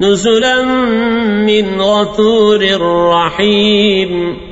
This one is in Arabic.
نزلا من غفور رحيم.